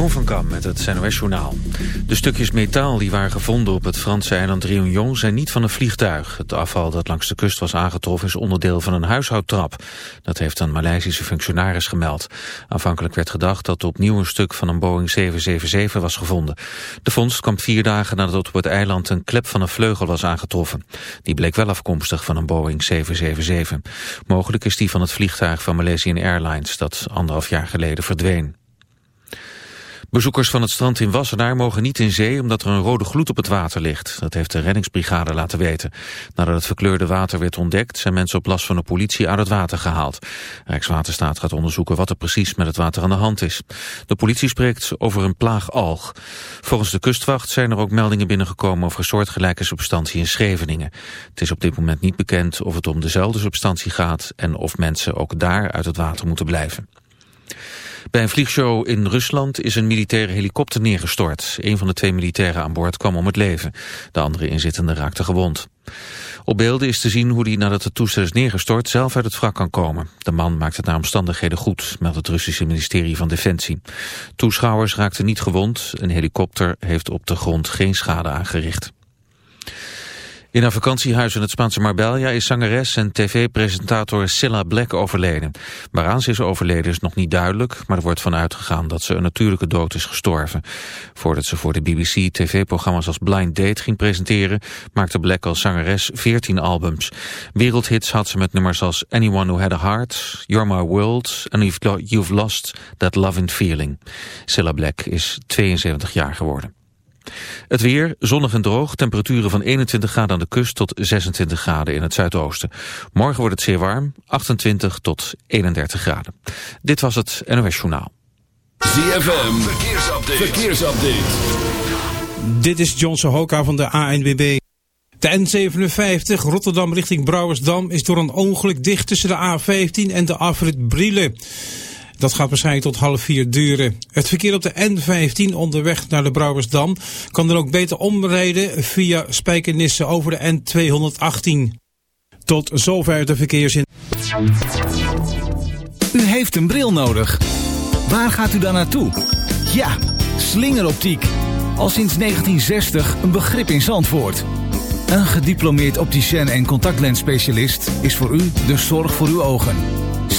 Jeroen van Kam met het NOS Journaal. De stukjes metaal die waren gevonden op het Franse eiland Réunion zijn niet van een vliegtuig. Het afval dat langs de kust was aangetroffen is onderdeel van een huishoudtrap. Dat heeft een Maleisische functionaris gemeld. Aanvankelijk werd gedacht dat opnieuw een stuk van een Boeing 777 was gevonden. De vondst kwam vier dagen nadat op het eiland een klep van een vleugel was aangetroffen. Die bleek wel afkomstig van een Boeing 777. Mogelijk is die van het vliegtuig van Malaysian Airlines dat anderhalf jaar geleden verdween. Bezoekers van het strand in Wassenaar mogen niet in zee omdat er een rode gloed op het water ligt. Dat heeft de reddingsbrigade laten weten. Nadat het verkleurde water werd ontdekt zijn mensen op last van de politie uit het water gehaald. Rijkswaterstaat gaat onderzoeken wat er precies met het water aan de hand is. De politie spreekt over een plaagalg. Volgens de kustwacht zijn er ook meldingen binnengekomen over een soortgelijke substantie in Scheveningen. Het is op dit moment niet bekend of het om dezelfde substantie gaat en of mensen ook daar uit het water moeten blijven. Bij een vliegshow in Rusland is een militaire helikopter neergestort. Een van de twee militairen aan boord kwam om het leven. De andere inzittende raakte gewond. Op beelden is te zien hoe hij nadat het toestel is neergestort zelf uit het wrak kan komen. De man maakt het naar omstandigheden goed, meldt het Russische ministerie van Defensie. Toeschouwers raakten niet gewond. Een helikopter heeft op de grond geen schade aangericht. In een vakantiehuis in het Spaanse Marbella is zangeres en tv-presentator Cilla Black overleden. Waaraan ze is overleden is nog niet duidelijk, maar er wordt van uitgegaan dat ze een natuurlijke dood is gestorven. Voordat ze voor de BBC tv-programma's als Blind Date ging presenteren, maakte Black als zangeres 14 albums. Wereldhits had ze met nummers als Anyone Who Had a Heart, You're My World en You've Lost That Loving Feeling. Cilla Black is 72 jaar geworden. Het weer, zonnig en droog, temperaturen van 21 graden aan de kust tot 26 graden in het zuidoosten. Morgen wordt het zeer warm, 28 tot 31 graden. Dit was het NOS Journaal. ZFM, verkeersupdate. verkeersupdate. Dit is John Sohoka van de ANWB. De N57 Rotterdam richting Brouwersdam is door een ongeluk dicht tussen de A15 en de afrit Brielen. Dat gaat waarschijnlijk tot half vier duren. Het verkeer op de N15 onderweg naar de Brouwersdam kan dan ook beter omrijden via Spijkenisse over de N218. Tot zover de verkeersin. U heeft een bril nodig. Waar gaat u dan naartoe? Ja, slingeroptiek. Al sinds 1960 een begrip in Zandvoort. Een gediplomeerd opticien en contactlensspecialist is voor u de zorg voor uw ogen.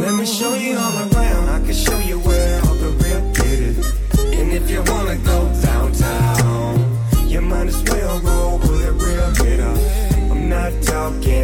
Let me show you all around. I can show you where all the real is. And if you wanna go downtown, you might as well roll with a real hitter. I'm not talking.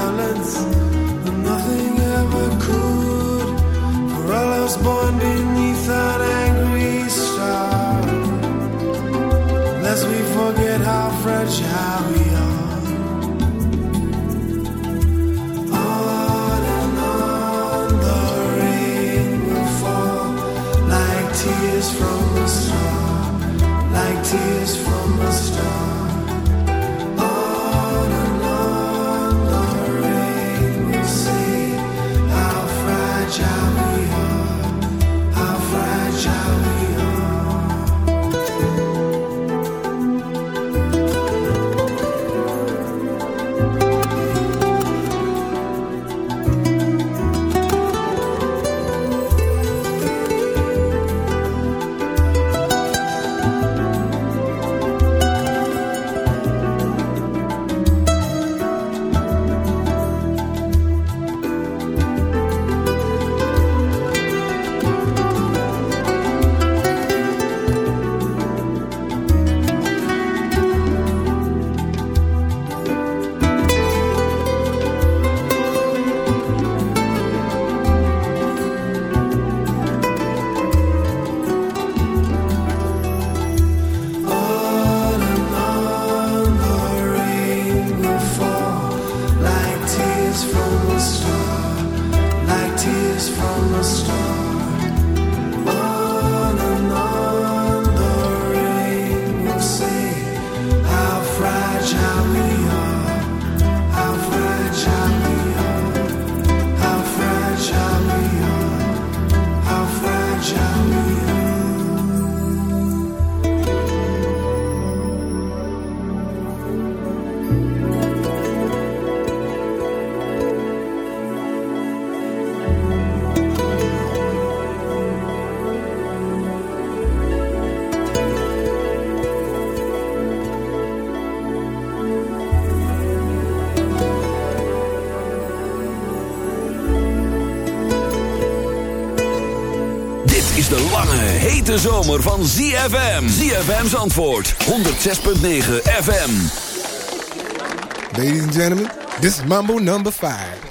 lights. zomer van ZFM. ZFM's antwoord. 106.9 FM. Ladies and gentlemen, this is Mambo number 5.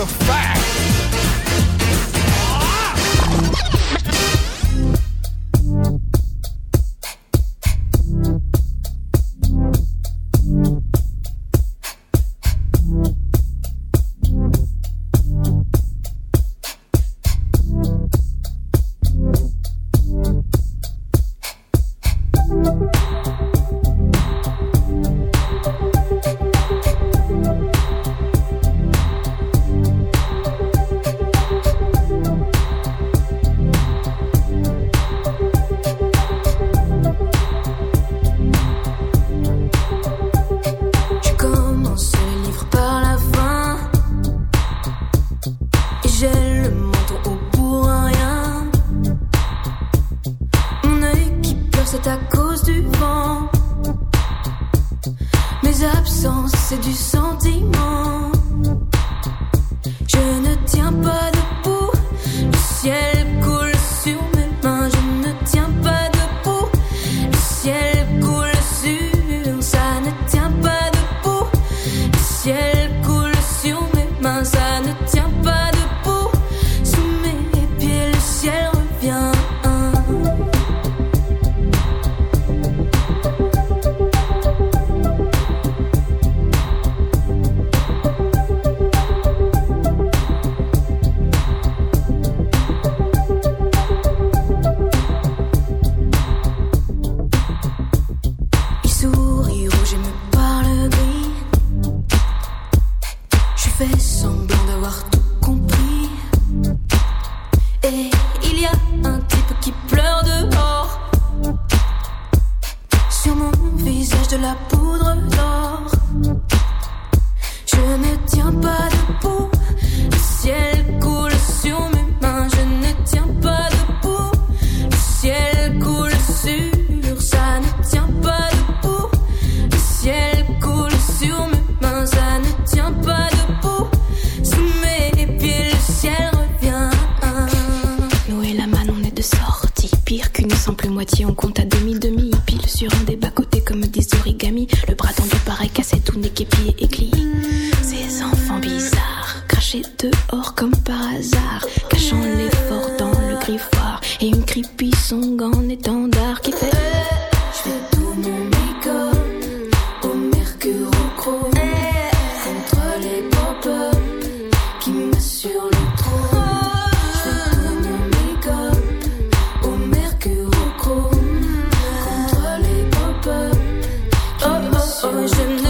the fact. 관심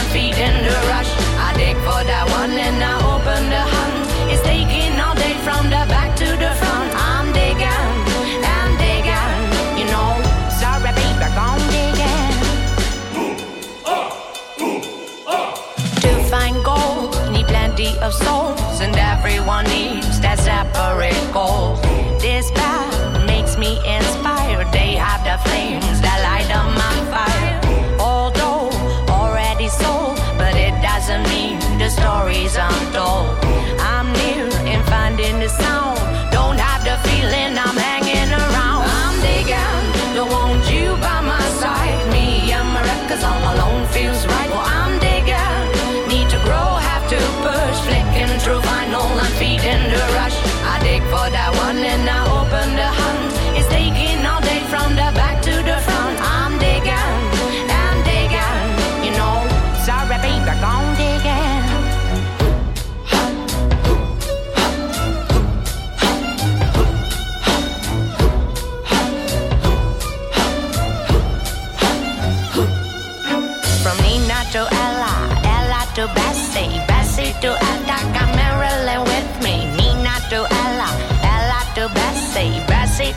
and everyone needs that separate goal. This path makes me inspired. They have the flames that light up my fire. Although already sold, but it doesn't mean the story's untold.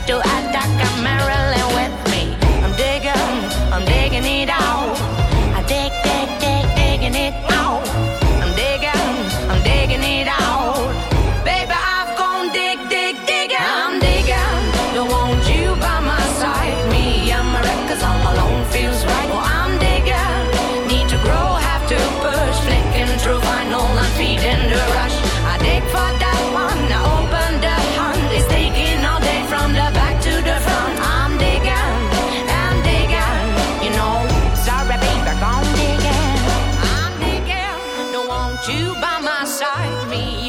to Attica, Maryland with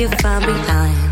you far behind.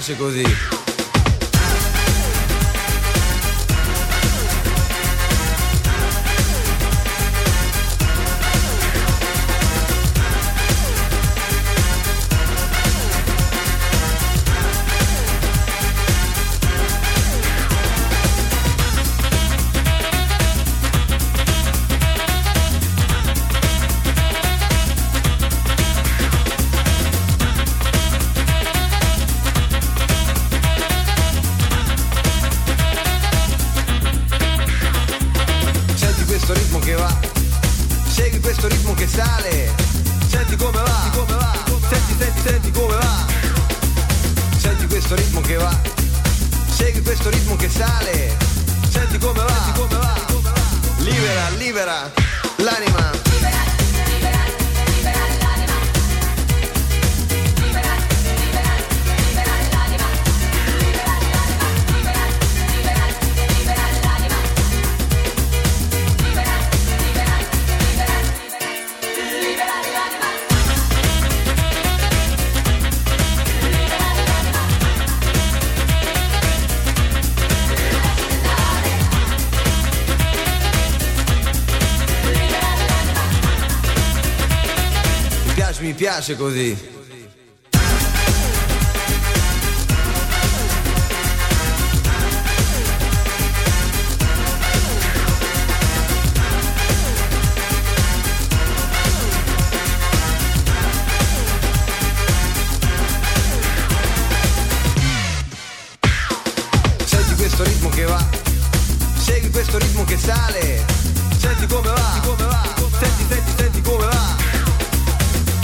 Piace. Piace, così. Senti questo ritmo che sale, senti come va, come va, senti, senti, senti come va,